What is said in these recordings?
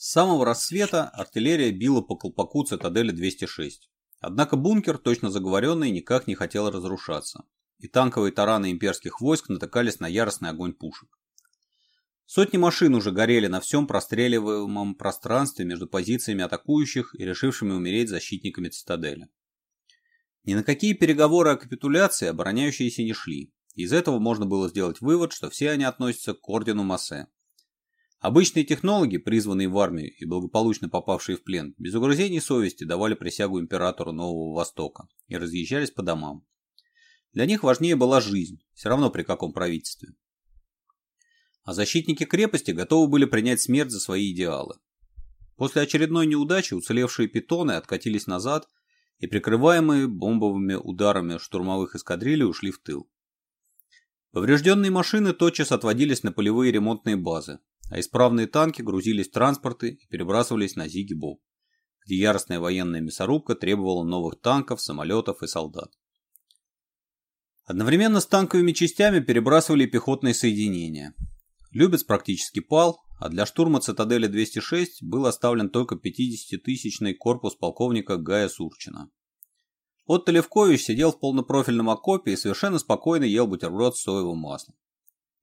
С самого рассвета артиллерия била по колпаку цитадели 206. Однако бункер, точно заговоренный, никак не хотел разрушаться, и танковые тараны имперских войск натыкались на яростный огонь пушек. Сотни машин уже горели на всем простреливаемом пространстве между позициями атакующих и решившими умереть защитниками цитадели. Ни на какие переговоры о капитуляции обороняющиеся не шли. Из этого можно было сделать вывод, что все они относятся к ордену Массе, Обычные технологи, призванные в армию и благополучно попавшие в плен, без угрызений совести давали присягу императору Нового Востока и разъезжались по домам. Для них важнее была жизнь, все равно при каком правительстве. А защитники крепости готовы были принять смерть за свои идеалы. После очередной неудачи уцелевшие питоны откатились назад и, прикрываемые бомбовыми ударами штурмовых эскадрилей, ушли в тыл. Поврежденные машины тотчас отводились на полевые ремонтные базы, а исправные танки грузились в транспорты и перебрасывались на Зиги-Боб, где яростная военная мясорубка требовала новых танков, самолетов и солдат. Одновременно с танковыми частями перебрасывали пехотные соединения. Любец практически пал, а для штурма цитадели 206 был оставлен только 50-тысячный корпус полковника Гая Сурчина. Отто Левкович сидел в полнопрофильном окопе и совершенно спокойно ел бутерброд с соевым маслом.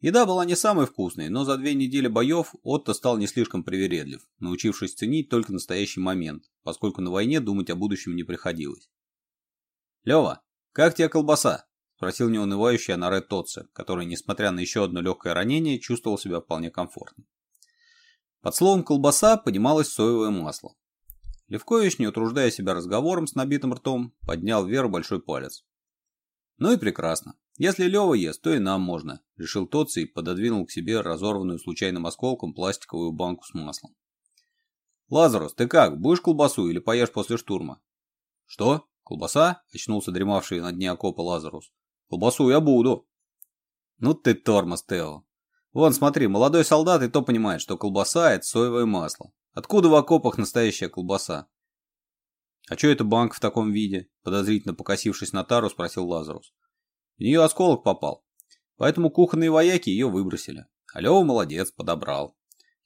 Еда была не самой вкусной, но за две недели боев Отто стал не слишком привередлив, научившись ценить только настоящий момент, поскольку на войне думать о будущем не приходилось. Лева, как тебе колбаса?» – спросил неунывающий Анаре Тотце, который, несмотря на еще одно легкое ранение, чувствовал себя вполне комфортно. Под словом «колбаса» поднималось соевое масло. Левкович, не утруждая себя разговором с набитым ртом, поднял вверх большой палец. «Ну и прекрасно. «Если Лева ест, то и нам можно», – решил Тоци и пододвинул к себе разорванную случайным осколком пластиковую банку с маслом. «Лазарус, ты как, будешь колбасу или поешь после штурма?» «Что? Колбаса?» – очнулся дремавший на дне окопа Лазарус. «Колбасу я буду». «Ну ты тормоз, Тео. Вон, смотри, молодой солдат и то понимает, что колбаса – это соевое масло. Откуда в окопах настоящая колбаса?» «А чё эта банка в таком виде?» – подозрительно покосившись на тару, спросил Лазарус. В нее осколок попал. Поэтому кухонные вояки ее выбросили. А Лева молодец, подобрал.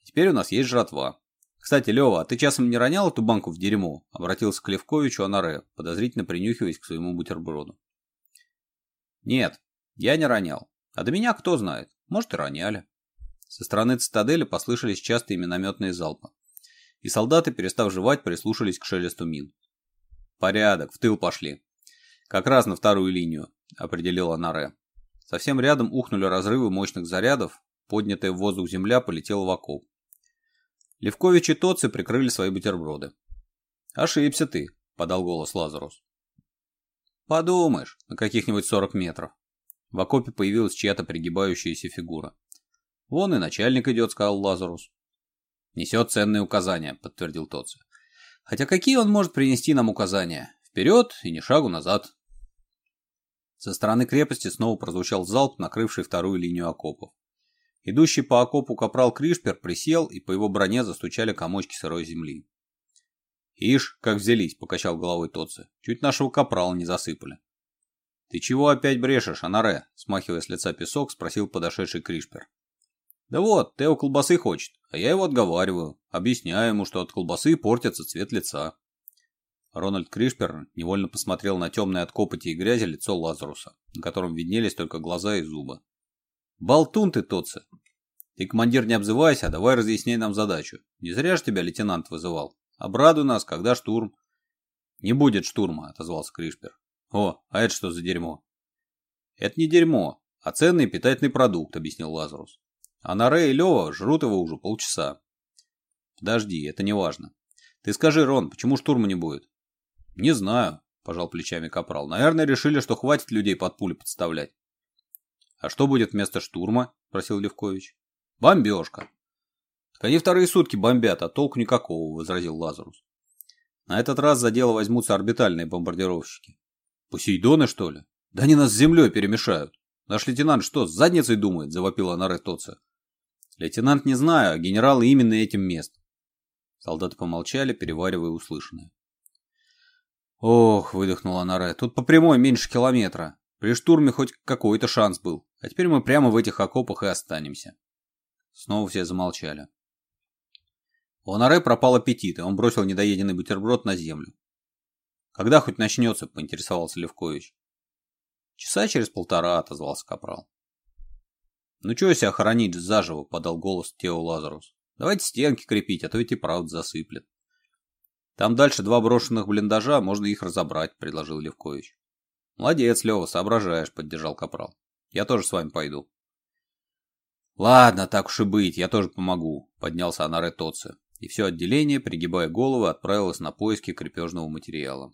Теперь у нас есть жратва. Кстати, Лева, а ты часом не ронял эту банку в дерьмо? Обратился к Левковичу Анаре, подозрительно принюхиваясь к своему бутерброду. Нет, я не ронял. А до меня кто знает? Может и роняли. Со стороны цитадели послышались частые минометные залпы. И солдаты, перестав жевать, прислушались к шелесту мин. «Порядок, в тыл пошли», «Как раз на вторую линию», — определила Наре. Совсем рядом ухнули разрывы мощных зарядов, поднятая в воздух земля полетела в окоп. Левкович и Тоци прикрыли свои бутерброды. «Ошибся ты», — подал голос Лазарус. «Подумаешь, на каких-нибудь 40 метров». В окопе появилась чья-то пригибающаяся фигура. «Вон и начальник идет», — сказал Лазарус. «Несет ценные указания», — подтвердил Тоци. «Хотя какие он может принести нам указания? Вперед и не шагу назад». Со стороны крепости снова прозвучал залп, накрывший вторую линию окопов. Идущий по окопу капрал Кришпер присел, и по его броне застучали комочки сырой земли. «Ишь, как взялись!» – покачал головой Тотце. «Чуть нашего капрала не засыпали». «Ты чего опять брешешь, Анаре?» – смахивая с лица песок, спросил подошедший Кришпер. «Да вот, Тео колбасы хочет, а я его отговариваю, объясняю ему, что от колбасы портится цвет лица». Рональд Кришпер невольно посмотрел на темное от копоти и грязи лицо Лазаруса, на котором виднелись только глаза и зубы. «Болтун ты, Тотце! Ты, командир, не обзывайся, а давай разъясняй нам задачу. Не зря ж тебя лейтенант вызывал. Обрадуй нас, когда штурм». «Не будет штурма», — отозвался Кришпер. «О, а это что за дерьмо?» «Это не дерьмо, а ценный питательный продукт», — объяснил Лазарус. «А Наре и Лева жрут его уже полчаса». «Подожди, это не важно. Ты скажи, Рон, почему штурма не будет?» «Не знаю», – пожал плечами Капрал. «Наверное, решили, что хватит людей под пули подставлять». «А что будет вместо штурма?» – спросил Левкович. «Бомбежка». «Так они вторые сутки бомбят, а толку никакого», – возразил Лазарус. «На этот раз за дело возьмутся орбитальные бомбардировщики». «Посейдоны, что ли? Да они нас с землей перемешают. Наш лейтенант что, с задницей думает?» – завопила Наре Тоца. «Лейтенант не знаю, а генерал именно этим мест». Солдаты помолчали, переваривая услышанное. «Ох», — выдохнула Наре, — «тут по прямой меньше километра. При штурме хоть какой-то шанс был. А теперь мы прямо в этих окопах и останемся». Снова все замолчали. У Наре пропал аппетит, и он бросил недоеденный бутерброд на землю. «Когда хоть начнется?» — поинтересовался Левкович. «Часа через полтора», — отозвался Капрал. «Ну чего себя хоронить заживо?» — подал голос Тео Лазарус. «Давайте стенки крепить, а то ведь и правда засыплет». Там дальше два брошенных блиндажа, можно их разобрать, предложил Левкович. Молодец, Лева, соображаешь, поддержал Капрал. Я тоже с вами пойду. Ладно, так уж и быть, я тоже помогу, поднялся Анаре Тоце. И все отделение, пригибая головы, отправилось на поиски крепежного материала.